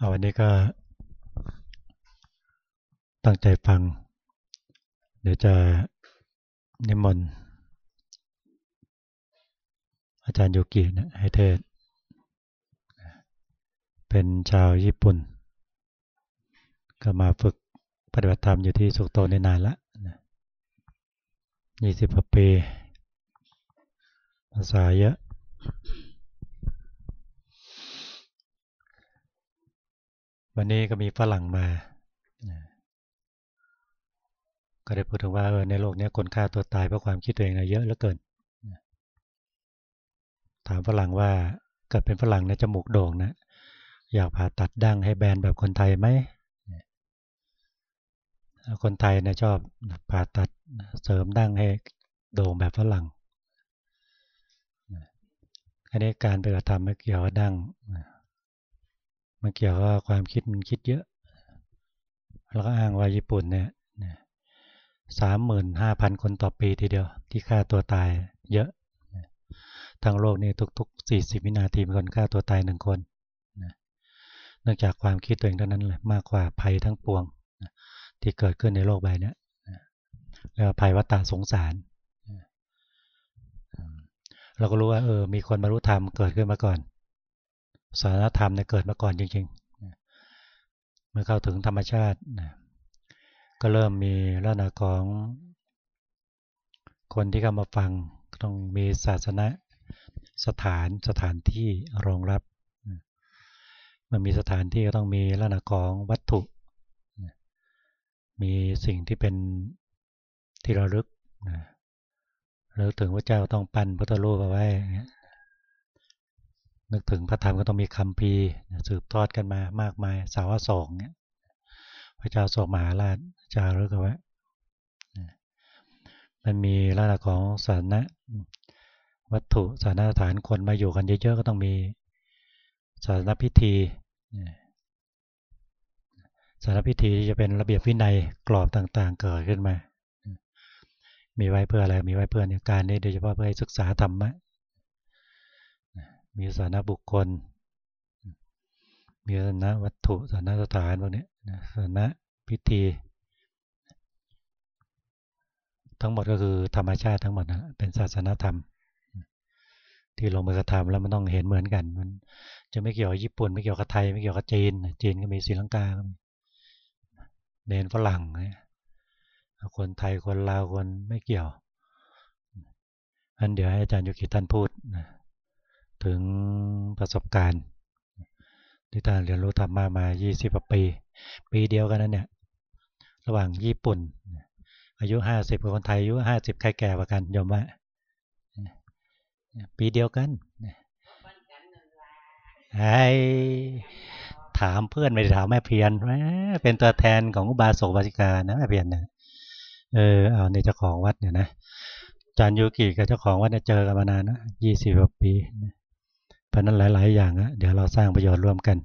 เอาวันนี้ก็ตั้งใจฟัง เดี๋ยวจะนิมนต์อาจารย์โยกินะให้เทศ เป็นชาวญี่ปุ่น ก็มาฝึกปฏิบัติธรรมอยู่ที่สุโตนนานละยี่สิบปี ภาษาเยอะ วันนี้ก็มีฝรั่งมา ก็ได้พูดถึงว่าในโลกนี้คนฆ่าตัวตายเพราะความคิดตัวเองเยอะเหลือเกิน ถามฝรั่งว่าเกิดเป็นฝรั่งในจมูกโด่งนะอยากผ่าตัดดั้งให้แบนแบบคนไทยไหม คนไทยนะชอบผ่าตัดเสริมดั้งให้โด่งแบบฝรั่ง อันนี้การปฏิบัติธรรมเกี่ยวกับดั้ง มันเกี่ยวกับความคิดมันคิดเยอะ แล้วก็อ้างว่าญี่ปุ่นเนี่ยสามหมื่นห้าพันคนต่อปีทีเดียว ที่ฆ่าตัวตายเยอะทั้งโลกนี่ทุกๆสี่สิบวินาทีมีคนฆ่าตัวตายหนึ่งคนเนื่องจากความคิดตัวเองเท่านั้นแหละมากกว่าภัยทั้งปวงที่เกิดขึ้นในโลกใบนี้แล้วภัยวัฏฏสงสารเราก็รู้ว่าเออมีคนบรรลุธรรมเกิดขึ้นมาก่อน สารธรรมเนี่ยเกิดมาก่อนจริงๆ เมื่อเข้าถึงธรรมชาติก็เริ่มมีลักษณะของคนที่เข้ามาฟังต้องมีศาสนาสถานสถานที่รองรับ มันมีสถานที่ก็ต้องมีลักษณะของวัตถุ มีสิ่งที่เป็นที่ระลึกนะเราถึงว่าเจ้าต้องปั้นพุทธรูปเอาไว้ นึกถึงพระธรรมก็ต้องมีคำพีสืบทอดกันมามากมาย สาวสองเนี่ยพระเจ้าโศกมหาราชจารึกเอาไว้มันมีลักษณะของสาระวัตถุสาระฐานคนมาอยู่กันเยอะๆก็ต้องมีสาระพิธีสารพิธีที่จะเป็นระเบียบวินัยกรอบต่างๆ เกิดขึ้นมา มีไว้เพื่ออะไร มีไว้เพื่อเนี่ยการนี้โดยเฉพาะเพื่อให้ศึกษาธรรมะ มีสาระบุคคล มีสาระวัตถุสาระสถานพวกนี้สาระพิธี ทั้งหมดก็คือธรรมชาติทั้งหมดนะเป็นศาสนาธรรม ที่ลงมือกระทำแล้วมันต้องเห็นเหมือนกัน มันจะไม่เกี่ยวกับญี่ปุ่นไม่เกี่ยวกับไทยไม่เกี่ยวกับจีน จีนก็มีศรีลังกาเนนฝรั่งคนไทยคนลาวคนไม่เกี่ยวอันเดี๋ยวให้อาจารย์ยุกิท่านพูด ถึงประสบการณ์ที่ท่านเรียนรู้ธรรมามา 20ปี ปีเดียวกันนั้นเนี่ย ระหว่างญี่ปุ่น อายุ 50กับคนไทยอายุ 50 ใครแก่กว่ากันยอมว่าปีเดียวกันไอ้ถามเพื่อนไม่ได้ถามแม่เพียนเป็นตัวแทนของอุบาสกบาสิกานะแม่เพียนเนี่ยเออเอาในเจ้าของวัดเนี่ยนะจานยูกิกับเจ้าของวัดเนี่ยเจอกันมานานนะยี่สิบกว่าปีเราะนั้นหลาย ๆ อย่างอะเดี๋ยวเราสร้างประโยชน์ร่วมกัน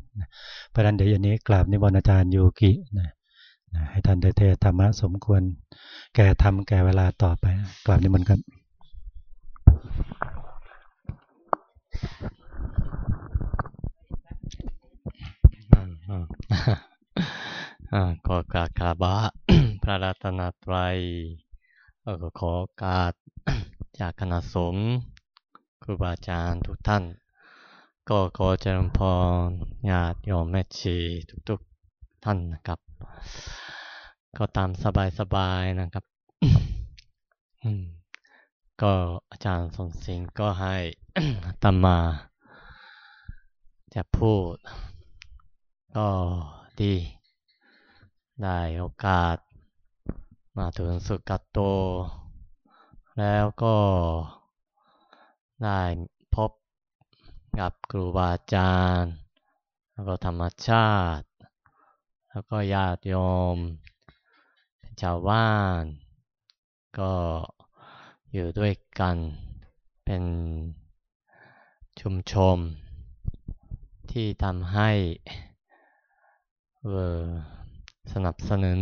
เพราะนั้นเดี๋ยวอย่างนี้กราบนิมนต์อาจารย์ยูกินะให้ท่านได้เทศธรรมะสมควร แก่ทำแก่เวลาต่อไปกราบนิมนต์กันขอกราบคาบะพระรัตนตรัยขอการจากคณะสงฆ์ครูบาอาจารย์ทุกท่าน ก็ขอเจริญพรญาติโยมแม่ชีทุกๆท่านนะครับ ก็ตามสบายๆนะครับ ก็อาจารย์สนสิงก็ให้ตามมา จะพูด ก็ดี ได้โอกาส มาถึงสุกัตโต แล้วก็ได้พบ กับครูบาอาจารย์ แล้วก็ธรรมชาติ แล้วก็ญาติโยม ชาวบ้าน ก็อยู่ด้วยกันเป็นชุมชนที่ทำให้เออสนับสนุน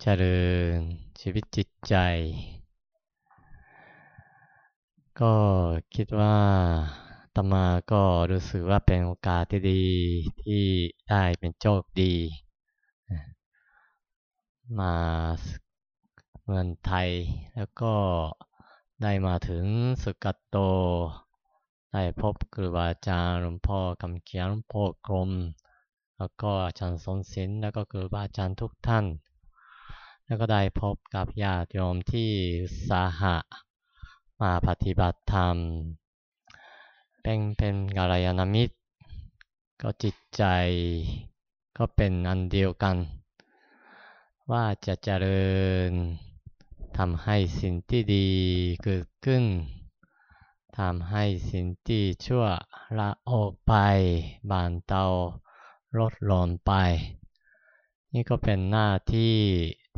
เจริญชีวิตจิตใจ ก็คิดว่า ตมาก็รู้สึกว่าเป็นโอกาสที่ดีที่ได้เป็นโชคดี มาเมืองไทยแล้วก็ได้มาถึงสุกัตโต ได้พบครูบาอาจารย์หลวงพ่อกำเขียนหลวงพ่อกรม แล้วก็อาจารย์สนศิลแล้วก็ครูบาอาจารย์ทุกท่าน แล้วก็ได้พบกับญาติโยมที่สาหะมาปฏิบัติธรรม เป็นเป็นกัลยาณมิตร ก็จิตใจก็เป็นอันเดียวกัน ว่าจะเจริญทำให้สิ่งที่ดีเกิดขึ้นทำให้สิ่งที่ชั่วละออกไป บานเตาลดหล่นไป นี่ก็เป็นหน้าที่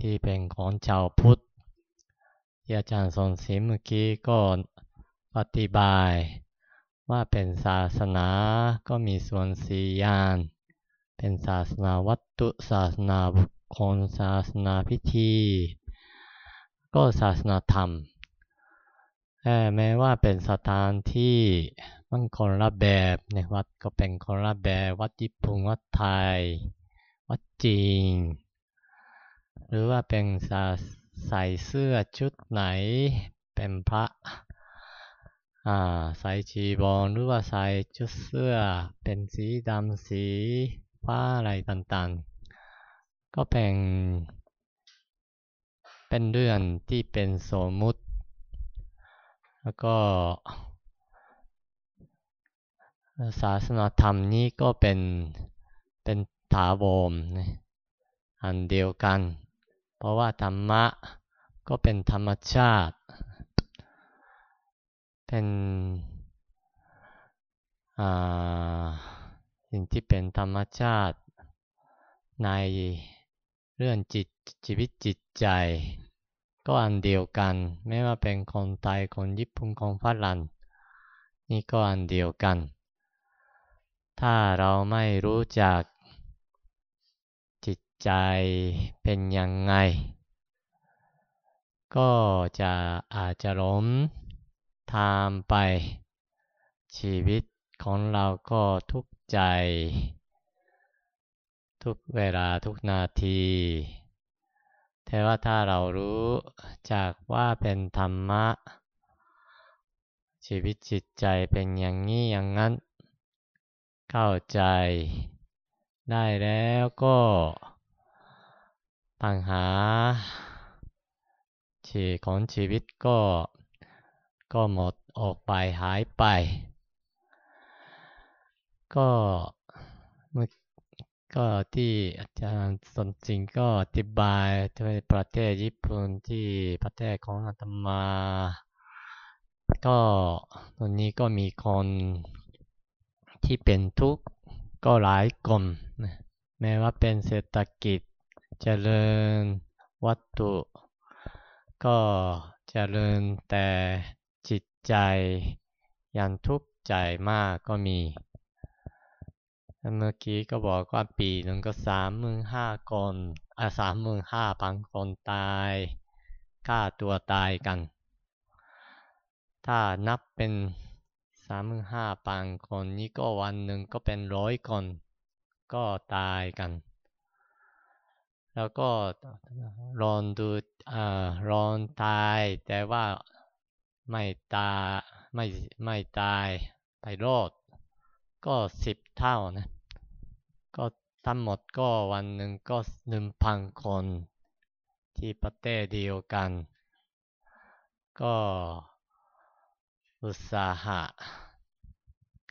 ที่เป็นของชาวพุทธอาจารย์สอนสีเมื่อกี้ก็ปฏิบาย ว่าเป็นศาสนาก็มีส่วนสี่อย่างเป็นศาสนาวัตถุศาสนาบุคคลศาสนาพิธี ก็ศาสนาธรรม แม้ว่าเป็นสถานที่มันคนละแบบในวัดก็เป็นคนละแบบวัดญี่ปุ่นวัดไทย วัดจีน หรือว่าเป็นใส่เสื้อชุดไหนเป็นพระ ใส่ชีบอลหรือว่าใส่ชุดเสื้อ เป็นสีดำสีฟ้าอะไรต่างๆ ก็เป็น เป็นเรื่องที่เป็นสมมุติ แล้วก็ ศาสนาธรรมนี้ก็เป็นเป็นถาวรอันเดียวกัน เพราะว่าธรรมะก็เป็นธรรมชาติ เป็นสิ่งที่เป็นธรรมชาติในเรื่องจิตชีวิตจิตใจ ก็อันเดียวกัน ไม่ว่าเป็นคนไทยคนญี่ปุ่นคนฝรั่งนี่ก็อันเดียวกัน ถ้าเราไม่รู้จักจิตใจเป็นยังไง ก็จะอาจจะล้ม ทามไป ชีวิตของเราก็ทุกใจ ทุกเวลาทุกนาที แต่ว่าถ้าเรารู้จากว่าเป็นธรรมะ ชีวิตจิตใจเป็นอย่างนี้อย่างนั้น เข้าใจ ได้แล้วก็ปัญหาชีของชีวิตก็ ก็หมดออกไปหายไป ก็เมื่อก็ที่อาจารย์สนจริงก็อธิบายที่ประเทศญี่ปุ่นที่ประเทศของอาตมา ก็ตอนนี้ก็มีคนที่เป็นทุกข์ก็หลายกลุ่มแม้ว่าเป็นเศรษฐกิจเจริญวัตถุ ก็เจริญแต่ ใจยันทุกข์ใจมากก็มีเมื่อกี้ก็บอกว่าปีหนึ่งก็สามหมื่นห้าคนอะสามหมื่นห้าพันคนตายฆ่าตัวตายกัน ถ้านับเป็นสามหมื่นห้าพันคนนี้ก็วันหนึ่งก็เป็นร้อยคนก็ตายกัน แล้วก็รอนดูอ่ารอนตายแต่ว่า ไม่ตาไม่ไม่ตายไปรอด ก็สิบเท่านะ ก็ทั้งหมดก็วันหนึ่งก็หนึ่งพันคน ที่ประเทศเดียวกัน ก็อุตสาหะ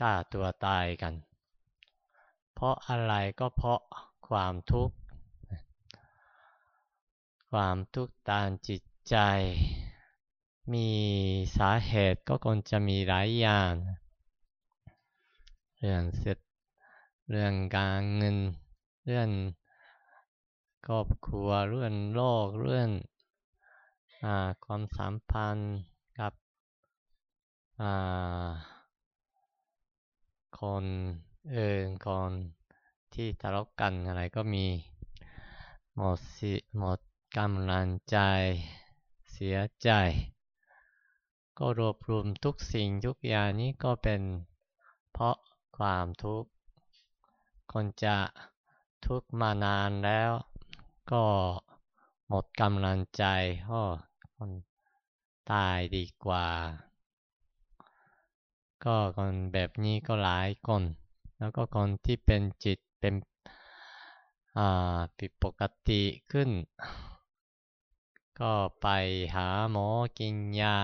กล้าตัวตายกัน เพราะอะไรก็เพราะความทุกข์ ความทุกข์ตามจิตใจ มีสาเหตุก็คงจะมีหลายอย่าง เรื่องเสร็จเรื่องการเงิน เรื่องครอบครัว เรื่องโลก เรื่องอความสัมพันธ์กับคนเอินคนที่ทะเลาะกันอะไรก็มีหมดสิหมดกำลังใจ เสียใจ ก็รวบรวมทุกสิ่งทุกอย่างนี้ก็เป็นเพราะความทุกข์ คนจะทุกข์มานานแล้ว ก็หมดกำลังใจก็คนตายดีกว่า ก็คนแบบนี้ก็หลายคน แล้วก็คนที่เป็นจิตเป็นผิดปกติขึ้น ก็ไปหาหมอกินยา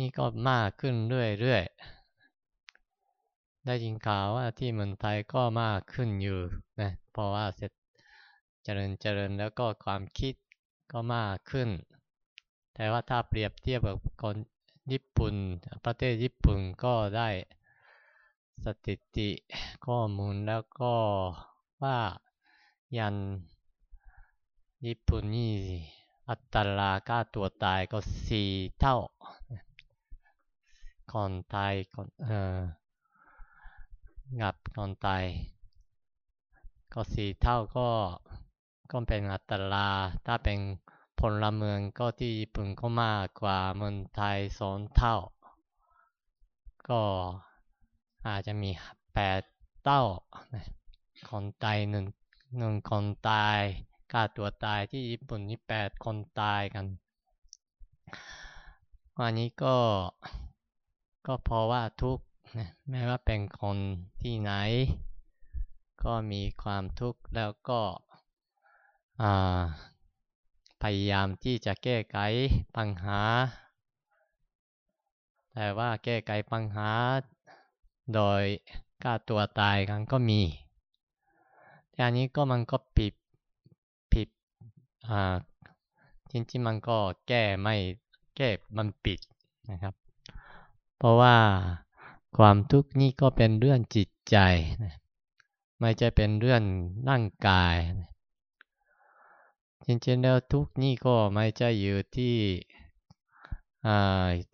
นี่ก็มากขึ้นเรื่อยๆ ได้ยินข่าวว่าที่เมืองไทยก็มากขึ้นอยู่นะเพราะว่าเสร็จเจริญเจริญแล้วก็ความคิดก็มากขึ้น แต่ว่าถ้าเปรียบเทียบกับคนญี่ปุ่น ประเทศญี่ปุ่นก็ได้สถิติข้อมูลแล้วก็ว่ายันญี่ปุ่นนี่อัตราค่าตัวตายก็สี่เท่า คนตายคนเอ่องับคนตายก็สีเท่าก็ก็เป็นอัตราถ้าเป็นพลเมืองก็ที่ญี่ปุ่นก็มากกว่าเมืองไทยสองเท่า ก็อาจจะมีแปดเท่าคนตายหนึ่งหนึ่งคนตายฆ่าตัวตายที่ญี่ปุ่นนี่แปดคนตายกันวันนี้ก็ ก็เพราะว่าทุกแม้ว่าเป็นคนที่ไหน ก็มีความทุกข์แล้วก็พยายามที่จะแก้ไขปัญหา แต่ว่าแก้ไขปัญหา โดยฆ่าตัวตายกันก็มีแต่อันนี้ก็มันก็ผิดผิดจริงๆมันก็แก้ไม่แก้มันปิดนะครับ เพราะว่าความทุกข์นี่ก็เป็นเรื่องจิตใจ ไม่ใช่เป็นเรื่องร่างกาย จริงๆแล้วทุกข์นี่ก็ไม่ใช่อยู่ที่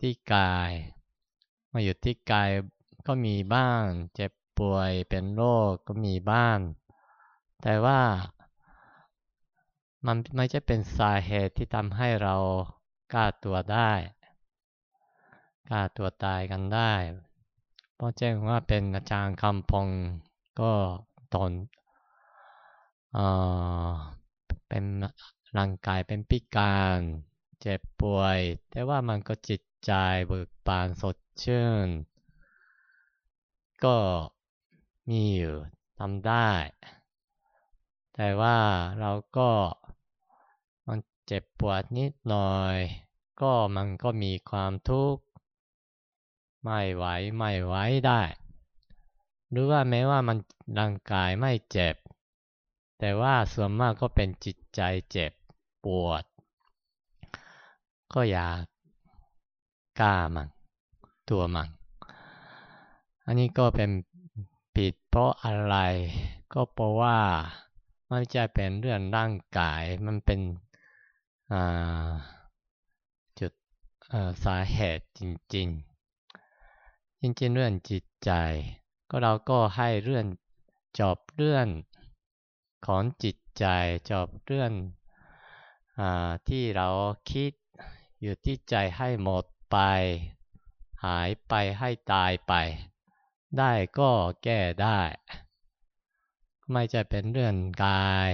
ที่กาย มาอยู่ที่กายก็มีบ้าง เจ็บป่วยเป็นโรคก็มีบ้าง แต่ว่ามันไม่ใช่เป็นสาเหตุที่ทำให้เรากล้าตัวได้ กล้าตัวตายกันได้เพราะแจ้งว่าเป็นอาจารย์คำพงก็ตอนเป็นร่างกายเป็นพิการเจ็บป่วย แต่ว่ามันก็จิตใจเบิกบานสดชื่น ก็มีอยู่ทำได้ แต่ว่าเราก็มันเจ็บปวดนิดหน่อย ก็มันก็มีความทุกข์ ไม่ไหวไม่ไหวได้ หรือว่าแม้ว่ามันร่างกายไม่เจ็บ แต่ว่าส่วนมากก็เป็นจิตใจเจ็บปวด ก็อยากกล้ามันตัวมันอันนี้ก็เป็นผิดเพราะอะไร ก็เพราะว่ามันจะเป็นเรื่องร่างกายมันเป็นจุดสาเหตุจริง ๆ จริงๆเรื่องจิตใจ ก็เราก็ให้เรื่องจบเรื่องของจิตใจจบเรื่องอที่เราคิดอยู่ที่ใจให้หมดไป หายไปให้ตายไป ได้ก็แก้ได้ ไม่จะเป็นเรื่องกาย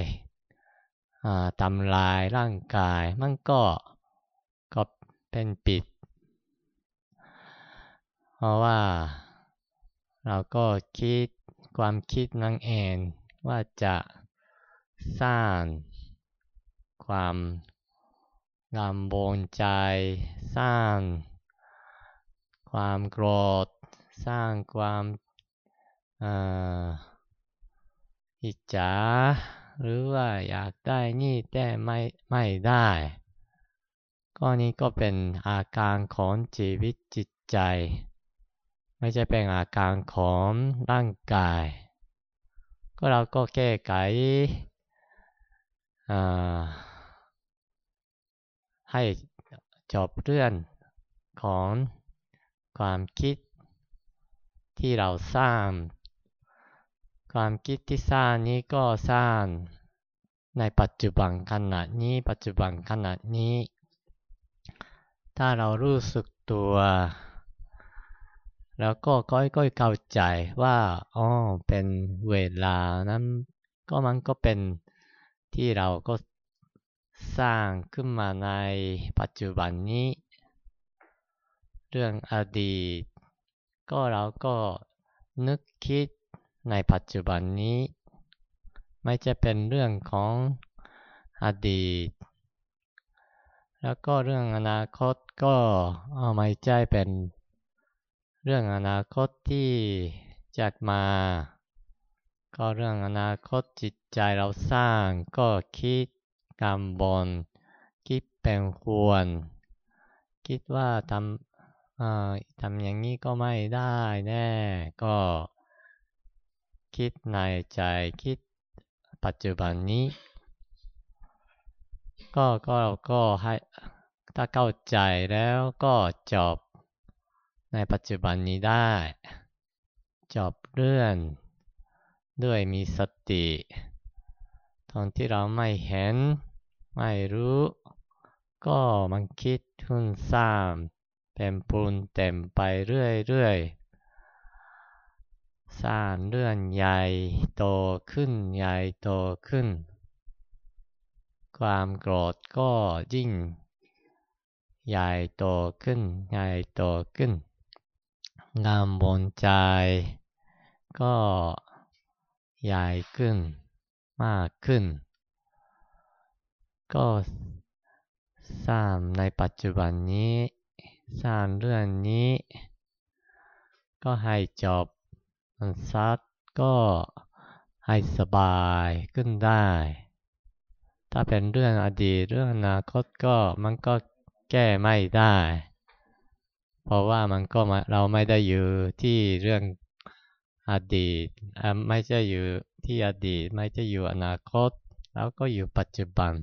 ทำลายร่างกาย มันก็ก็เป็นปิด เพราะว่า เราก็คิดความคิดนั่งเองว่าจะสร้าง ความงามโบนใจ สร้าง ความโกรธ สร้างความอิจฉาหรือว่าอยากได้นี่แต่ไม่ไม่ได้ ก็นี้ก็เป็นอาการของชีวิตจิตใจ ไม่ใช่เป็นอาการของร่างกาย ก็เราก็แก้ไขให้จบเรื่องของความคิดที่เราสร้าง ความคิดที่สร้างนี้ก็สร้างในปัจจุบันขณะนี้ปัจจุบันขณะนี้ ถ้าเรารู้สึกตัว แล้วก็ค่อยๆเข้าใจว่าอ๋อเป็นเวลานั้น ก็มันก็เป็นที่เราก็สร้างขึ้นมาในปัจจุบันนี้ เรื่องอดีต ก็เราก็นึกคิดในปัจจุบันนี้ ไม่จะเป็นเรื่องของอดีต แล้วก็เรื่องอนาคตก็ไม่ใช่เป็น เรื่องอนาคตที่จะมา ก็เรื่องอนาคตจิตใจเราสร้างก็คิดกังวลคิดเป็นควร คิดว่าทำทำอย่างนี้ก็ไม่ได้แน่ ก็คิดในใจคิดปัจจุบันนี้ ก็ก็ก็ให้ถ้าเข้าใจแล้วก็จบ ในปัจจุบันนี้ได้จบเรื่องด้วยมีสติตอนที่เราไม่เห็น ไม่รู้ ก็มันคิดทุ่นสร้างเป็นปูนเต็มไปเรื่อยๆสร้างเรื่องใหญ่โตขึ้นใหญ่โตขึ้น ความโกรธก็ยิ่งใหญ่โตขึ้นใหญ่โตขึ้น งามบนใจ ก็ใหญ่ขึ้นมากขึ้น ก็สร้างในปัจจุบันนี้ สร้างเรื่องนี้ ก็ให้จบมันซัดก็ให้สบายขึ้นได้ ถ้าเป็นเรื่องอดีตเรื่องอนาคตก็มันก็แก้ไม่ได้ เพราะว่ามันก็เราไม่ได้อยู่ที่เรื่องอดีตไม่ใช่อยู่ที่อดีต ไม่ใช่อยู่อนาคต แล้วก็อยู่ปัจจุบัน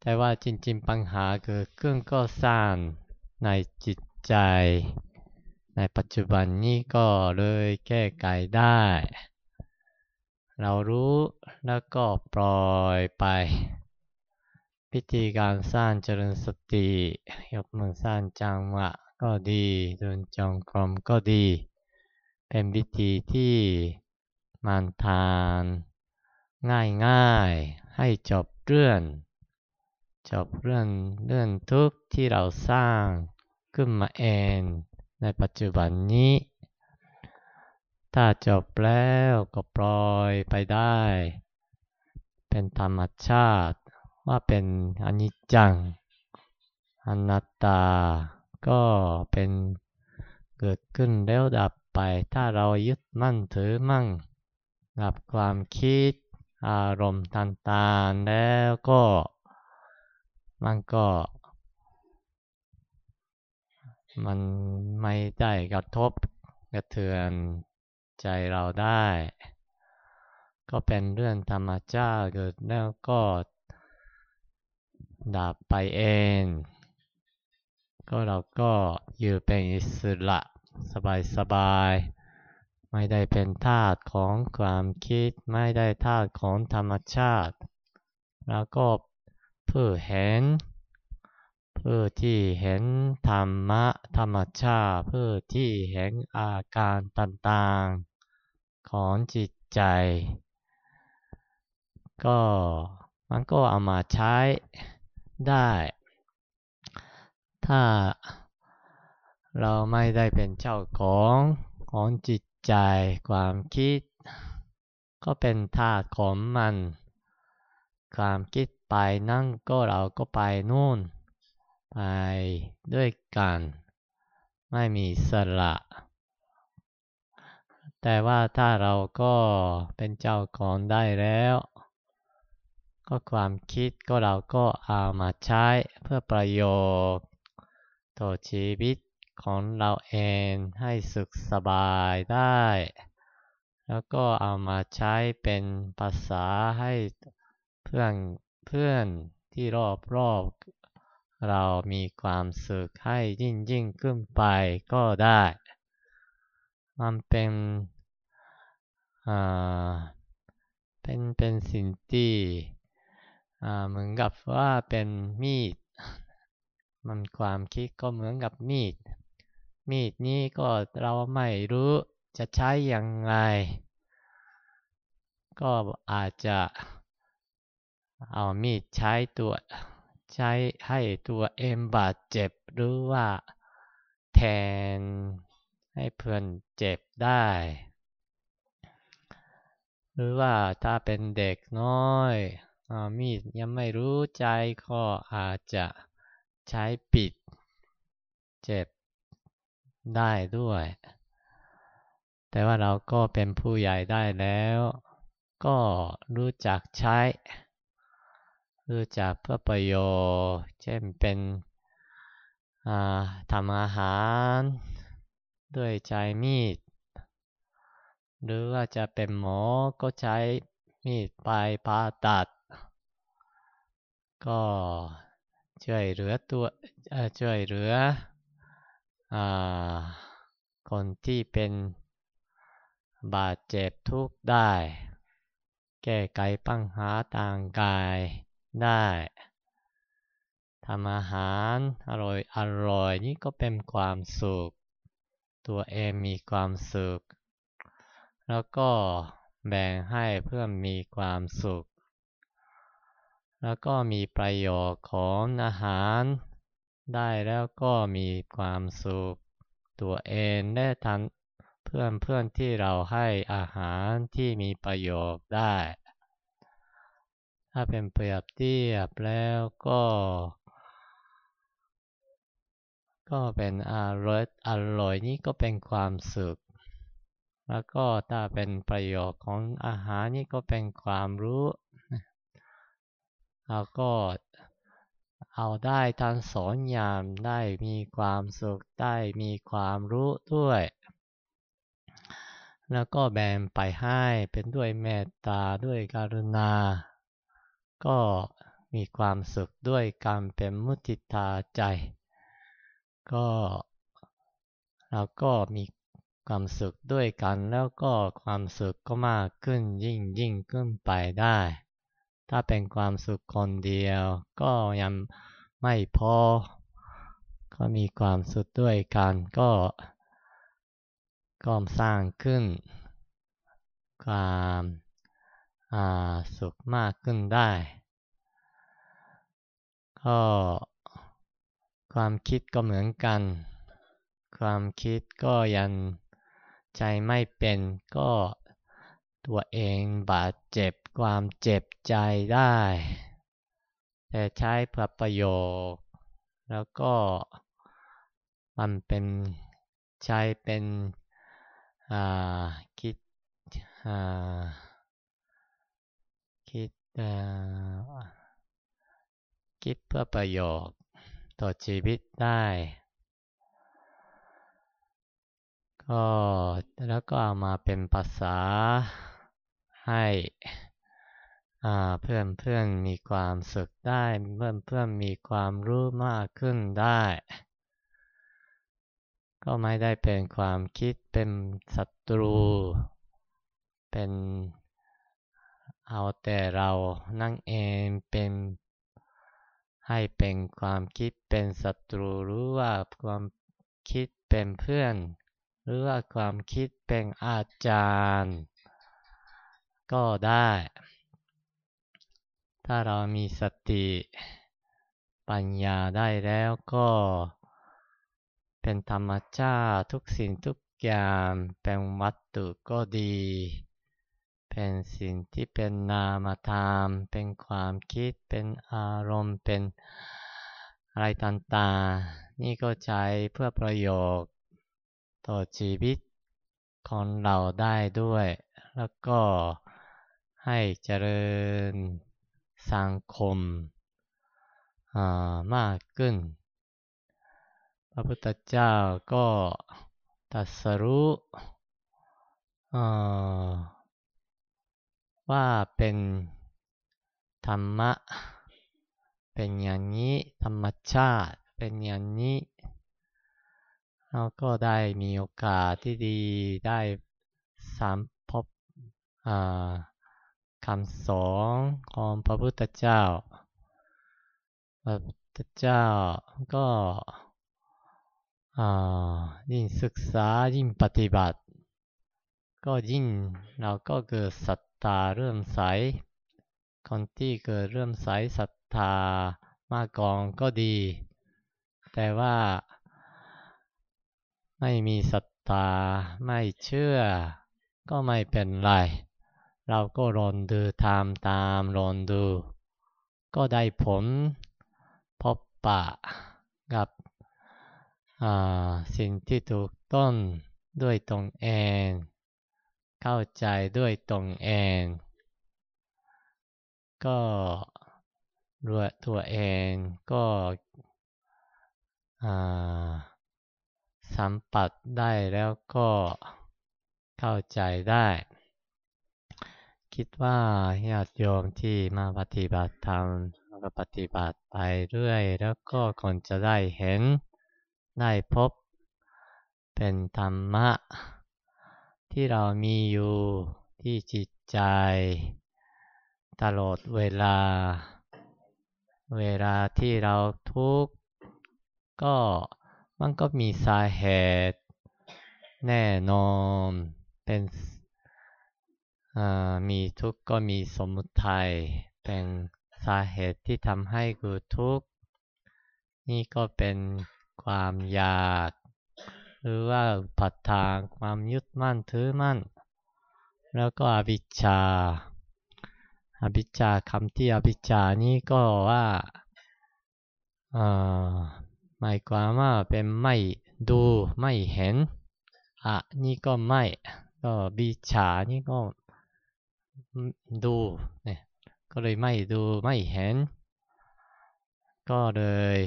แต่ว่าจริง ๆ ปัญหาคือเครื่องก็สร้างในจิตใจ ในปัจจุบันนี้ก็เลยแก้ไขได้ เรารู้แล้วก็ปล่อยไป พิธีการสร้างเจริญสติยกมือสร้างจังหวะก็ดีเดินจงกรมก็ดี เป็นวิธีที่มันทาน ง่ายๆให้จบเรื่องจบเรื่องเรื่องทุกที่เราสร้างขึ้นมาเองในปัจจุบันนี้ ถ้าจบแล้วก็ปล่อยไปได้ เป็นธรรมชาติ ว่าเป็นอนิจจัง อนัตตา ก็เป็นเกิดขึ้นแล้วดับไป ถ้าเรายึดมั่นถือมั่งกับความคิดอารมณ์ต่างๆแล้วก็มันก็ มันไม่ได้กระทบกระเทือนใจเราได้ ก็เป็นเรื่องธรรมชาติเกิดแล้วก็ ดับไปเอง ก็เราก็อยู่เป็นอิสระสบายสบายไม่ได้เป็นทาสของความคิด ไม่ได้ทาสของธรรมชาติ แล้วก็เพื่อเห็นเพื่อที่เห็นธรรมะธรรมชาติเพื่อที่เห็นอาการต่างๆของจิตใจ ก็มันก็เอามาใช้ ได้ ถ้าเราไม่ได้เป็นเจ้าของของจิตใจความคิด ก็เป็นธาตุของมัน ความคิดไปนั่งก็เราก็ไปนู่น ไปด้วยกัน ไม่มีสละ แต่ว่าถ้าเราก็เป็นเจ้าของได้แล้ว ก็ความคิดก็เราก็เอามาใช้เพื่อประโยชน์ต่อชีวิตของเราเองให้สุขสบายได้ แล้วก็เอามาใช้เป็นภาษาให้เพื่อนเพื่อนที่รอบรอบเรามีความสุขให้ยิ่งยิ่งขึ้นไปก็ได้ มันเป็นอ่าเป็นเป็นสิ่งที่ เหมือนกับว่าเป็นมีด มันความคิดก็เหมือนกับมีด มีดนี้ก็เราไม่รู้จะใช้อย่างไง ก็อาจจะเอามีดใช้ตัวใช้ให้ตัวเองบาดเจ็บหรือว่าแทนให้เพื่อนเจ็บได้ หรือว่าถ้าเป็นเด็กน้อย มีดยังไม่รู้ใจก็อาจจะใช้ปิดเจ็บได้ด้วย แต่ว่าเราก็เป็นผู้ใหญ่ได้แล้ว ก็รู้จักใช้ รู้จักเพื่อประโยชน์ เช่นเป็นทำอาหารด้วยใจมีด หรือว่าจะเป็นหมอก็ใช้มีดปลายผ่าตัด ก็ช่วยเหลือตัวช่วยเหลืออคนที่เป็นบาดเจ็บทุกได้ แก้ไขปัญหาต่างกายได้ทำอาหารอร่อยอร่อยนี่ก็เป็นความสุข ตัวเองมีความสุข แล้วก็แบ่งให้เพื่อนมีความสุข แล้วก็มีประโยชน์ของอาหาร ได้แล้วก็มีความสุข ตัวเองได้ทันเพื่อนเพื่อนที่เราให้อาหารที่มีประโยชน์ได้ ถ้าเป็นเปรียบเทียบแล้วก็ ก็เป็นอร่อยอร่อยนี่ก็เป็นความสุข แล้วก็ถ้าเป็นประโยชน์ของอาหารนี่ก็เป็นความรู้ เราก็เอาได้ทั้งสองอย่างได้มีความสุขได้มีความรู้ด้วย แล้วก็แบ่งไปให้เป็นด้วยเมตตาด้วยการุณา ก็มีความสุขด้วยการเป็นมุติตาใจ ก็เราก็มีความสุขด้วยกันแล้วก็ความสุขก็มากขึ้นยิ่งยิ่งขึ้นไปได้ ถ้าเป็นความสุขคนเดียว ก็ยังไม่พอ ก็มีความสุขด้วยกันก็ก็สร้างขึ้น ความสุขมากขึ้นได้ ก็ความคิดก็เหมือนกัน ความคิดก็ยังใจไม่เป็นก็ตัวเองบาดเจ็บ ความเจ็บใจได้ แต่ใช้เพื่อประโยชน์แล้วก็มันเป็นใช้เป็นคิดคิดคิดเพื่อประโยชน์ต่อชีวิตได้ ก็แล้วก็เอามาเป็นภาษาให้ เพื่อนเพื่อนมีความสุขได้ เพื่อนเพื่อนมีความรู้มากขึ้นได้ ก็ไม่ได้เป็นความคิดเป็นศัตรู เป็นเอาแต่เรานั่งเองเป็นให้เป็นความคิดเป็นศัตรูหรือว่าความคิดเป็นเพื่อน หรือว่าความคิดเป็นอาจารย์ ก็ได้ ถ้าเรามีสติปัญญาได้แล้วก็เป็นธรรมชาติทุกสิ่งทุกอย่างเป็นวัตถุก็ดี เป็นสิ่งที่เป็นนามธรรม เป็นความคิดเป็นอารมณ์เป็นอะไรต่างๆ นี่ก็ใช้เพื่อประโยชน์ต่อชีวิตของเราได้ด้วย แล้วก็ให้เจริญ สังคมมากขึ้น พระพุทธเจ้าก็ตัสรู้ว่าเป็นธรรมะ เป็นอย่างนี้ธรรมชาติเป็นอย่างนี้เราก็ได้มีโอกาสที่ดีได้สามพบ คำสอนของพระพุทธเจ้า พระพุทธเจ้าก็ยิ่งศึกษายิ่งปฏิบัติ ก็ยิ่งเราก็เกิดศรัทธาเริ่มใสคนที่เกิดเริ่มใสศรัทธามากกองก็ดี แต่ว่าไม่มีศรัทธาไม่เชื่อก็ไม่เป็นไร เราก็รอนดูทำตามรอนดู ก็ได้ผลพบปะกับสิ่งที่ถูกต้องด้วยตรงเอง เข้าใจด้วยตรงเอง ก็รวตัวเองก็สัมผัสได้แล้วก็เข้าใจได้ คิดว่าญาติโยมที่มาปฏิบัติธรรมก็ปฏิบัติไปเรื่อย แล้วก็คนจะได้เห็นได้พบเป็นธรรมะ ที่เรามีอยู่ที่จิตใจ ตลอดเวลา เวลาที่เราทุกข์ก็มันก็มีสาเหตุ แน่นอนเป็น มีทุกข์ก็มีสมุทัยเป็นสาเหตุที่ทำให้เกิดทุกข์ นี่ก็เป็นความอยาก หรือว่าปัดทางความยึดมั่นถือมั่น แล้วก็อวิชชาอวิชาคำที่อวิชานี่ก็ว่าหมายความว่าเป็นไม่ดูไม่เห็นอะนี่ก็ไม่ ก็วิชานี่ก็ ดูเนี่ยก็เลยไม่ดูไม่เห็น ก็เลย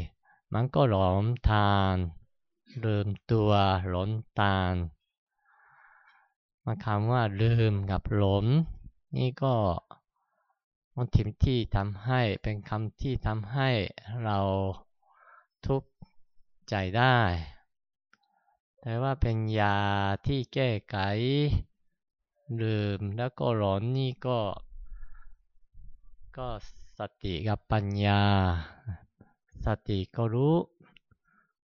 มันก็หลงทานลืมตัวหลงตาลมาคำว่าลืมกับหลงนี่ก็มันถิ่มที่ทำให้เป็นคำที่ทำให้เราทุกข์ใจได้ แต่ว่าเป็นยาที่แก้ไข ลืมแล้วก็หลอนนี่ก็ ก็สติกับปัญญา สติก็รู้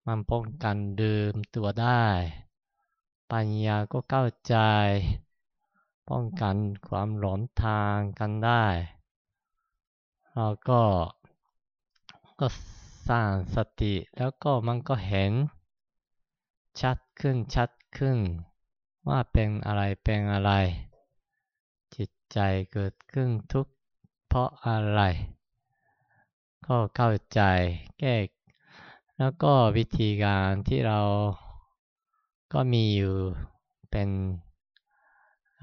มันป้องกันดื่มตัวได้ ปัญญาก็เข้าใจ ป้องกันความหลอนทางกันได้เราก็ก็สร้างสติแล้วก็มันก็เห็น ชัดขึ้นชัดขึ้น ว่าเป็นอะไรเป็นอะไร จิตใจเกิดขึ้นทุกเพราะอะไร ก็เข้าใจแก้แล้วก็วิธีการที่เราก็มีอยู่เป็น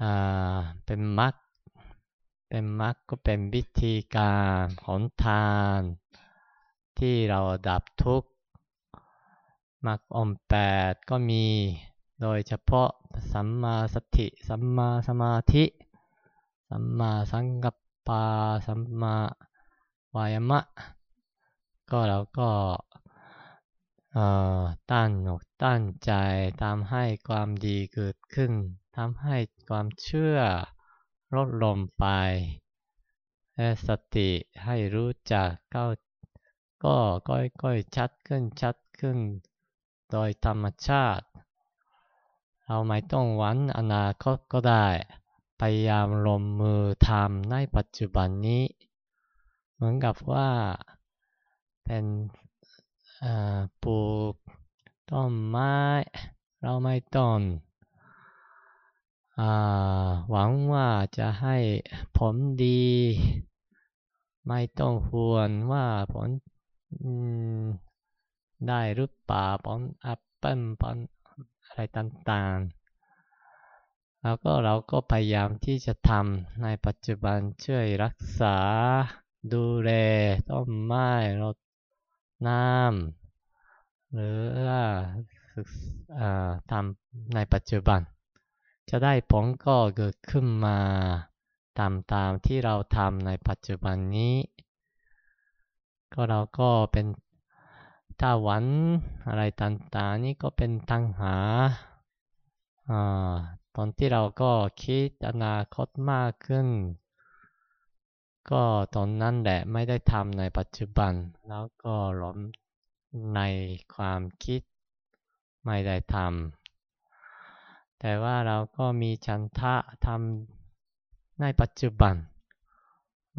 อ่าเป็นมรรคเป็นมรรคก็เป็นวิธีการหนทานที่เราดับทุกข์มรรคอมแปดก็มีโดยเฉพาะ สัมมาสติ สัมมาสมาธิ สัมมาสังกัปปะสัมมาวายมะ ก็เราก็ตั้งอกตั้งใจทำให้ความดีเกิดขึ้นทำให้ความเชื่อลดลงไปและสติให้รู้จักเข้าก็ค่อยๆชัดขึ้นชัดขึ้น โดยธรรมชาติ เราไม่ต้องหวังอนาคตก็ได้พยายามลงมือทำในปัจจุบันนี้ เหมือนกับว่าเป็นปลูกต้นไม้ เราไม่ต้องหวังว่าจะให้ผลดี ไม่ต้องห่วงว่าผลได้หรือเปล่าผลแอปเปิลผล อะไรต่างๆ แล้วก็เราก็พยายามที่จะทำในปัจจุบันช่วยรักษา ดูแลต้นไม้รดน้ำหรือทำในปัจจุบัน จะได้ผลก็เกิดขึ้นมาตามตามที่เราทำในปัจจุบันนี้ ก็เราก็เป็น ถ้าหวันอะไรต่างๆนี่ก็เป็นตังหาตอนที่เราก็คิดอนาคตมากขึ้น ก็ตอนนั้นแหละไม่ได้ทำในปัจจุบัน แล้วก็หลงในความคิดไม่ได้ทำแต่ว่าเราก็มีฉันทะทำในปัจจุบัน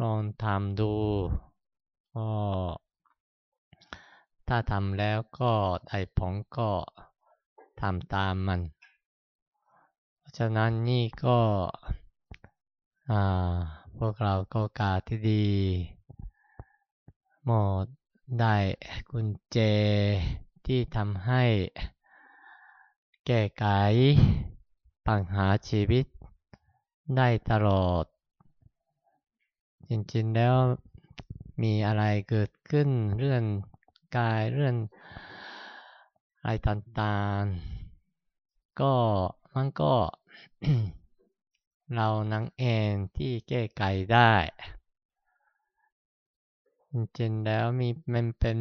ลองทำดูก็ ถ้าทำแล้วก็ได้ผลก็ทำตามมัน เพราะฉะนั้นนี่ก็พวกเราก็กาที่ดี หมดได้กุญแจที่ทำให้แก้ไขปัญหาชีวิตได้ตลอด จริงๆแล้วมีอะไรเกิดขึ้นเรื่อง กายเรื่องอะไรต่างๆ ก็มันก็เรานังเองที่แก้ไขได้ จริงๆแล้วมีมันเป็น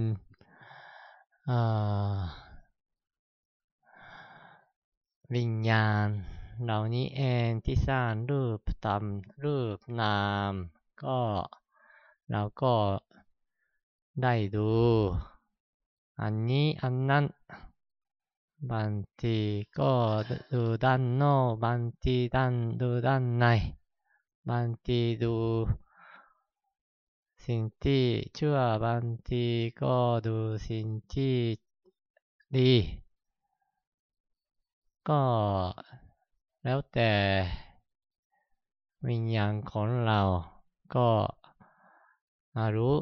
วิญญาณเหล่านี้เองที่สร้างรูปตามรูปนาม ก็เราก็ได้ดู อันนี้อันนั้น บางทีก็ดูด้านนอกบางทีด้านดูด้านใน บางทีดูสิ่งที่ชั่วบางทีก็ดูสิ่งที่ดี ก็แล้วแต่วิญญาณของเราก็มารู้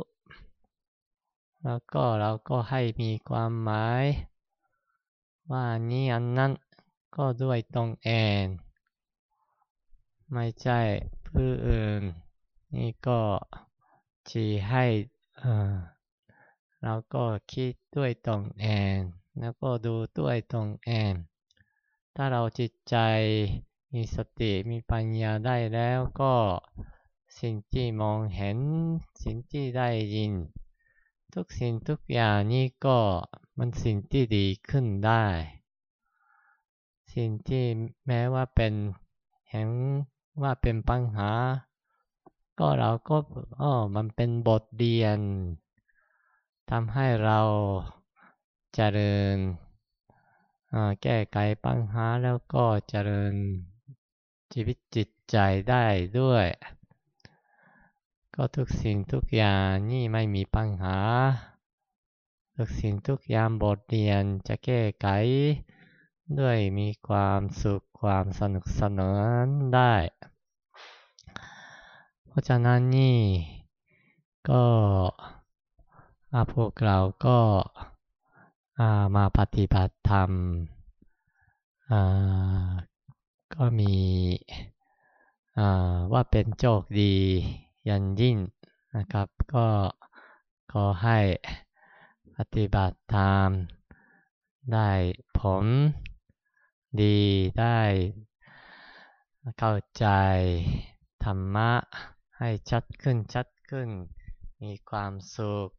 แล้วก็เราก็ให้มีความหมาย ว่านี้อันนั้นก็ด้วยตรงเองไม่ใช่ผู้อื่น นี่ก็ชี้ให้เราก็คิดด้วยตรงเองแล้วก็ดูด้วยตรงเองถ้าเราจิตใจมีสติมีปัญญาได้แล้วก็สิ่งที่มองเห็นสิ่งที่ได้ยิน ทุกสิ่งทุกอย่างนี่ก็มันสิ่งที่ดีขึ้นได้ สิ่งที่แม้ว่าเป็นเห็นว่าเป็นปัญหา ก็เราก็อ๋อมันเป็นบทเรียนทำให้เราเจริญแก้ไขปัญหาแล้วก็เจริญชีวิตจิตใจได้ด้วย ก็ทุกสิ่งทุกอย่างนี่ไม่มีปัญหา ทุกสิ่งทุกอย่างบทเรียนจะแก้ไข ด้วยมีความสุขความสนุกสนานได้ เพราะฉะนั้นนี่ก็พวกเราก็มาปฏิบัติธรรมก็มีว่าเป็นโชคดี ยันยิ่งนะครับ ก็ขอให้ปฏิบัติธรรมได้ผลดีได้เข้าใจธรรมะให้ชัดขึ้นชัดขึ้น มีความสุข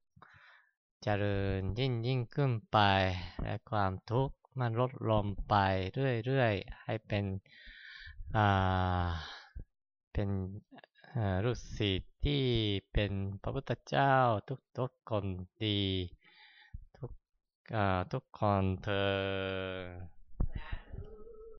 เจริญยิ่งยิ่งขึ้นไป และความทุกข์มันลดลงไปเรื่อยๆ ให้เป็นอ่าเป็น รูปศิษย์ที่เป็นพระพุทธเจ้าทุกทุกคนดี ทุกทุกคนเธอ